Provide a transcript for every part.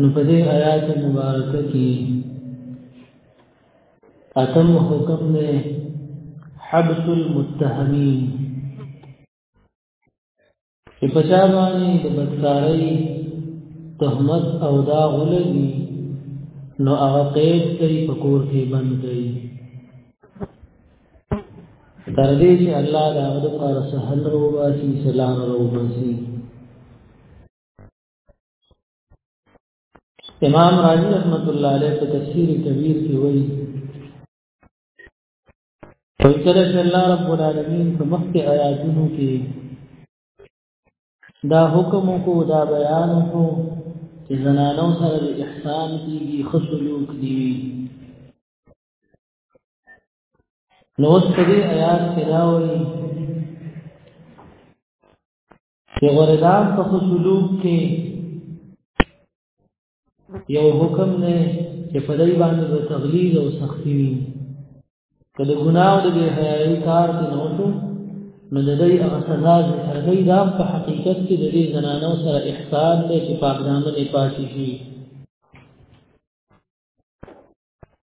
نو په دې آیات مبارکه کې اتم حکم نه حبس المتهمین چې په چا باندې د بدکارۍ تهمت او دا غلګي نو هغه قید کوي په کور کې بند کوي تر دې چې الله دا د پر سهل روباسي سلام روباسي امام رازی رحمت الله علیه په تفسیر کبیر کې وایي کله چې الله رب العالمین په مخکې آیاتونو کې دا حکم کو دا بیان کو چې زنانو سره د احسان کیږي خصلوک دی نو ستدي آیات کې راوړي چې غردان په خصلوب کې یو حکم نه چې په دای باندې د تغلیظ او سختی وي کله ګناه او د بے حیايي کار ته نه وته نو د دې هغه سزا چې هغه دا په حقیقت کې د دې زنانو سره احسان دی چې پاک دامن پاتې شي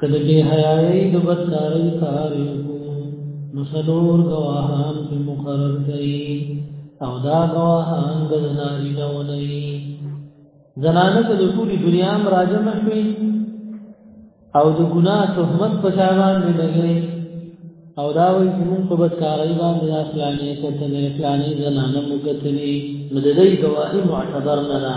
کله چې حیاي د بدکارۍ کار وکړو نو څلور ګواهان په مقرر کړي او دا ګواهان د زناري نه ونی زنانه ته د ټولي دنیا راجمه شوي او د ګناه تهمت په چا باندې لګي او دا وایي چې موږ په بدکارۍ باندې دا فلانې کتلې فلانې زنانه موږ کتلې نو د دې ګواهي معتبر نه ده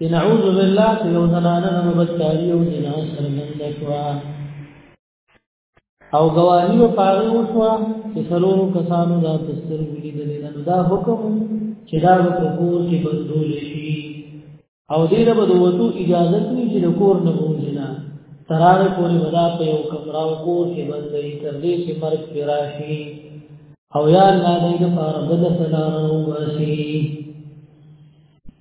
چې نعوذ بالله چې یو زنانه د بدکاری او زنا سره لنده شوه او گواهی و پاره وشوه چې سلورو کسانو دا تستر ویلي دلی نو دا حکم چې دا به کور کې بدول شي او دې له بدوتو اجازه ني چې د کور نه وځنا ترار پورې ودا په یو کمرا او کور کې بندې تر دې چې مرګ پیراشي او یا الله دې د پاره بد سلام واسي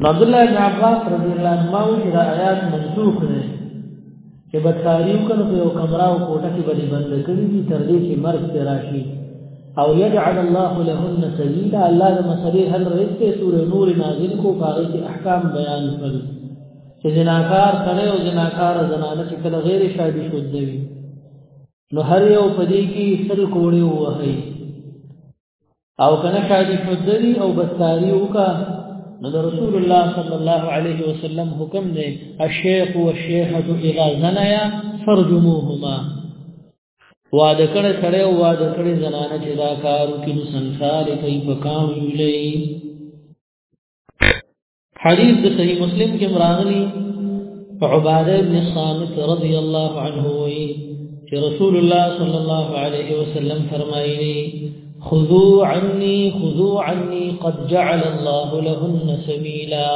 نو عبد الله بن عباس رضی الله عنهما چې دا آیات منسوخ دي چې بدکاریو کنه په یو کمره او کوټه کې باندې بند کړی دي تر دې چې مرګ ته راشي او یجعل الله لهن سبیلا الله د مسلې حل رسته سورې نور نازل کو پاره کې احکام بیان کړل چې جناکار کړي او جناکار زنانه چې کله غیر شادي شوه نو هر یو پدې کې سل کوړې وهي او کنه شاهدی حضری او بستاری وکا نو رسول الله صلی الله علیه وسلم حکم دی الشیخ والشیخه اذا زنیا فرجموهما واده کړه سره او واده کړه زنانه چې دا کارو کې نو سنسار کوي په کام ویلې حدیث د صحیح مسلم کې مراغلی عباده ابن صامت رضی الله عنه وی چې رسول الله صلی الله علیه وسلم فرمایلی خذو عني خذو عني قد جعل الله لهن سبيلا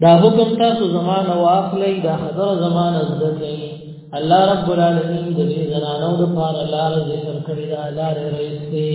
دا حکم تاسو زمانه واخلې دا خبره زمانه زده کړئ الله رب العالمین د دې زنانو لپاره لار ذکر کړی دا لار رئیس دی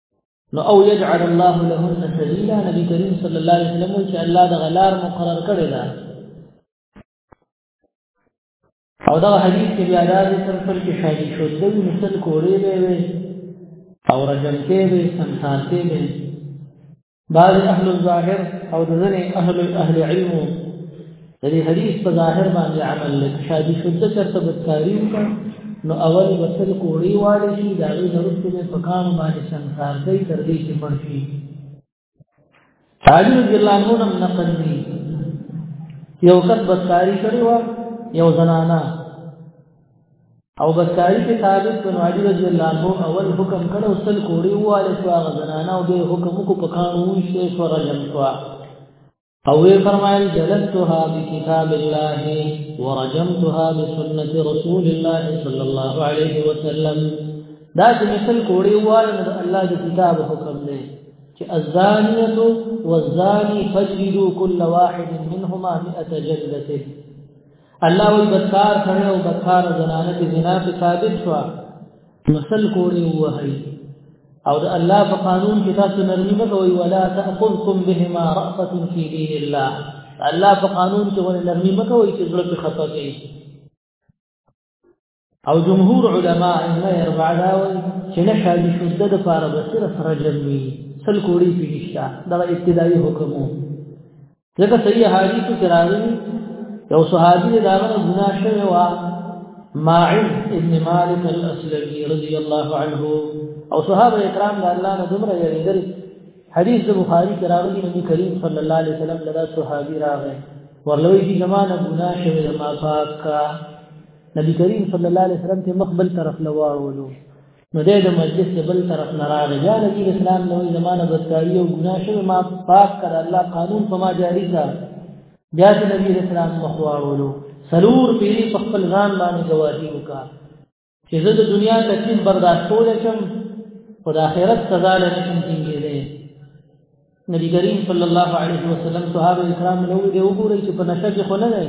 نو او يجعل الله لهن سبيلا نبی کریم صلی الله علیه وسلم چې الله د غلار مقرر کړی دا او دا حدیث کې بیا دا د سرفل کې شایي شو د مثل کورې وي او رجم کې وي سمسار کې وي بعض اهل الظاهر او د ځنې اهل اهل علم د دې حدیث په ظاهر باندې عمل لکه شادي شده چرته بدکاری وکړ نو اول وصل کوړی والی شي دا غي ضرورت به په کام باندې سنسار کوي تر دې چې مړ شي عالم جلان نوم نقل دي یو کس بدکاری کړی و یو زنانا او بساری کې ثابت بن علی رضی الله عنه اول حکم کړو سل کوړی واله شو هغه زنانه او به حکم کو پکانو شې شو رجم شو او وی فرمایل جلستها بكتاب الله ورجمتها بسنه رسول الله صلی الله علیه وسلم دا چې مثل کوړی واله د الله د کتاب حکم دی چې الزانیه والزانی فجلدوا كل واحد منهما 100 جلده الله وی بدکار سره او بدکار زنانه چې زنا په ثابت شو مسل کوړي وهي او د الله په قانون کې تاسو نرمي نه کوي ولا تاخذكم بهما رأفه في دين الله الله په قانون کې ولې نرمي مکوي چې زړه په خطا کې او جمهور علما ائمه اربعه دا وایي چې نه شادي شده د پاره به صرف رجم وي سل کوړي په نشتا دا ابتدایي حکم وو ځکه صحیح حدیث کې راغلي یو صحابي دا غره ګنا شوی و ماعز ابن مالک الاسلمي رضی الله عنه او صحابه کرام دا الله نه دمر یریدل حدیث د بخاری کې راغلي نبی کریم صلی الله علیه وسلم لدا صحابي راغی ورلوې چې زمانه ګنا شوی ما پاک کا نبی کریم صلی الله علیه وسلم ته مخ بل طرف لواړولو نو دې د مجلس ته بل طرف نه راغی یا نبی اسلام نو زمانه بدکاری او ګناه شوی ما پاک کړ الله قانون په ما جاری کړ بیا چې نبی اسلام مخ واړولو سلور پیری په خپل ځان باندې گواهی وکړه چې زه د دنیا تکلیف برداشت کولای شم خو د آخرت سزا لرم چې نبی کریم صلی الله علیه وسلم صحابه کرام له دې وګورئ چې په نشه کې خونه نه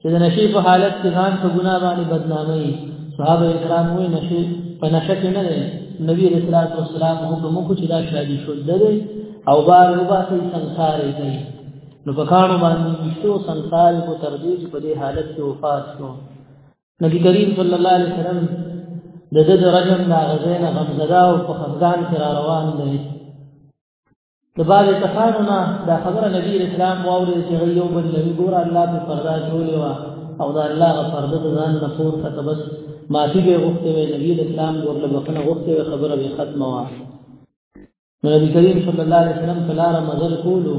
چې د نشې په حالت کې ځان په ګناه باندې بدنامي صحابه کرام وې نشې په نشه کې نه دی نبی رسول الله صلی الله علیه وسلم حکم وکړ چې دا شادي شو درې او بار وباسي سنسار کوي نو په کانو باندې مشتو سنسار کو تر دې چې په دې حالت کې وفات شو نبی کریم صلی الله علیه وسلم د د د رجم دا غزین غمزدا او په خفغان کې را روان دی د بعد تخانونه دا خبره نبی اسلام واوري چې یو بل نبی ګور الله په پردا جوړي وا او دا الله غ پرده ځان نه پور ته بس معافي به غوښته وي نبی اسلام ګور له بخنه غوښته خبره به ختمه وا نبی کریم صلی الله علیه وسلم کلار مزل کولو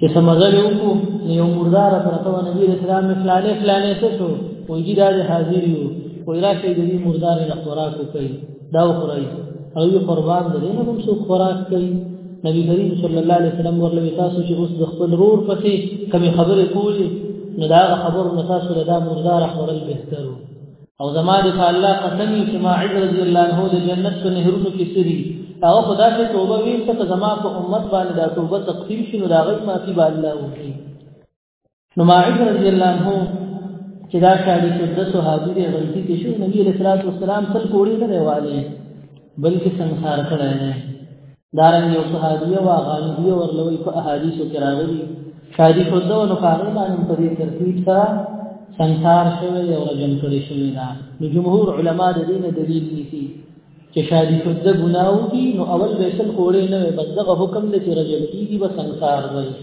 چې سمزل وکړو نو یو مردار پرته و نبی رسول الله فلانه فلانه څه شو ویږي دا حاضر یو ویرا کې دې مردار له خوراک کوي دا خورای او یو قربان دې نه کوم څو خوراک کوي نبی کریم صلی الله علیه وسلم ورلوي تاسو چې اوس د خپل رور پسې کمی خبرې کولې نو دا خبر نو تاسو له دا مردار خورل بهتره او زما د الله قسم چې ما عز رضی الله عنه د جنت په نهرونو کې سری او خدا ته توبه ویسته ته زما په امت باندې دا توبه تقسیم شنو دا غي ما فی الله وکي نو ما عز رضی الله عنه چې دا شاهد چې د صحابي دی غلطي کې شو نبی علیہ الصلوۃ والسلام تل کوړی نه دی والی بلکې سنسار کړی دارن یو صحابیه و غانبیه ورلوی په احادیث کې راغلي شادي په دوه نو کارو باندې په دې ترتیب سره سنسار شوی او رجم کړی شوی دا نو جمهور علما د دې نه دلیل نیسي چې شادي په د ګناو کې نو اول به سل کوړې نه بس دغه حکم دې چې رجم کیږي بس سنسار وایي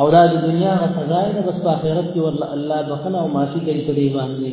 او دا د دنیا غ سزا ده بس په آخرت کې ورله الله بخنه او معافي کوي په دې باندې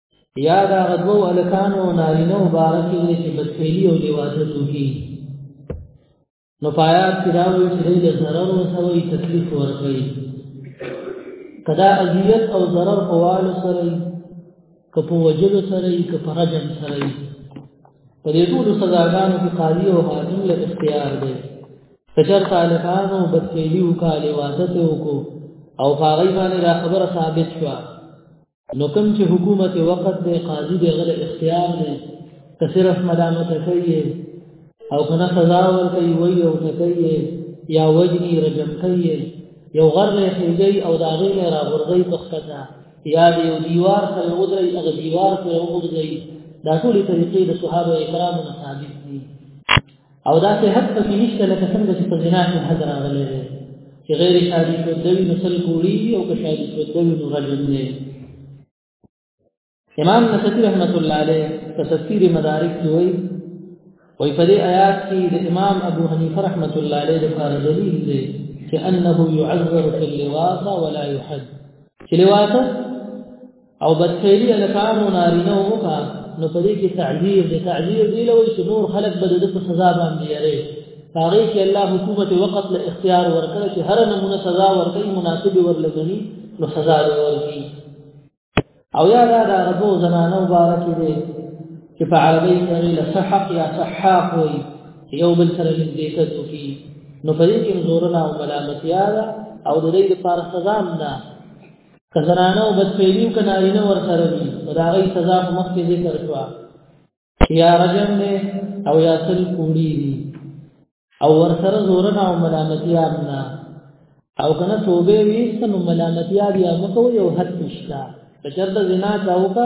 یا دا غدو الکان او نارینه مبارک دې چې بسپېلی او دیواته توکي نو پایات کې راوي چې د ضرر او سوي تکلیف ورکړي کدا اذیت او ضرر په وال سره که په وجلو سره یې که په رجم سره یې په دې ټول سزاګانو کې قاضي او حاکم له اختیار دی کچر طالبانو بدکېلی وکاله وادت وکړو او هغه باندې دا خبره ثابت شوه نو کوم چې حکومت وقت دی قاضي دی غل اختیار دی که صرف ملامت کوي او کنه سزا ورکوي وي او نه کوي یا وجني رجم کوي یو غر نه خېږي او دا غي نه راغورځي تخته یا دی یو دیوار سره ودري هغه دیوار سره ودري دا ټول طریقې د صحابه کرامو نه ثابت دي او دا څه حد پکې نشته لکه څنګه چې په زنا کې حد راغلی دی چې غیر شادي شو دوی نو سل کوړي او که شادي شو دوی نو غلن نه امام نصفی رحمت الله علیه په تفسیر مدارک کې وایي وای په دې آیات کې د امام ابو حنیفه رحمت الله علیه د قرار دلیل دی چې انه يعذر في اللواط ولا يحد چې لواط او بدخیری الکانو نارینه وکا نو په دې کې تعذير دې تعذير دی لوي چې نور خلق به د سزا باندې یاري هغه کې الله حکومت وقت له اختیار ورکړي چې هر نمونه سزا ورکړي مناسب ورلګني نو سزا ورکړي او یا دا د غبو زنانه مبارک دي چې په عربي کې له سحق یا سحاق وي یو بل سره دې ته کوي نو په دې کې زورنا او ملامتیا او د دې لپاره سزا نه که زنانه او بدفعلی او که نارینه ورسره دي نو د هغې سزا په مخکې ذکر شوه یا رجم دی او یا سل کوړي دي او ورسره زورنه او ملامتیا نه او کنه توبه ویست نو ملامتیا بیا مکو یو حد نشته که چېرته زنا چاوکا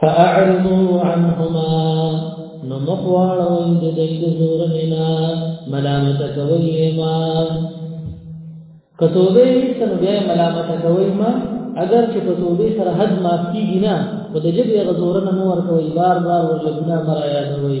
فاعرضوا عنهما نو مخواړوي د دې زور نه ملامت کوي ما کتوبه سره بیا ملامت کوي ما اگر چې په توبه سره حد معاف کیږي نه په دې جبه غزور نه مور کوي بار بار ورته ګناه مرا یادوي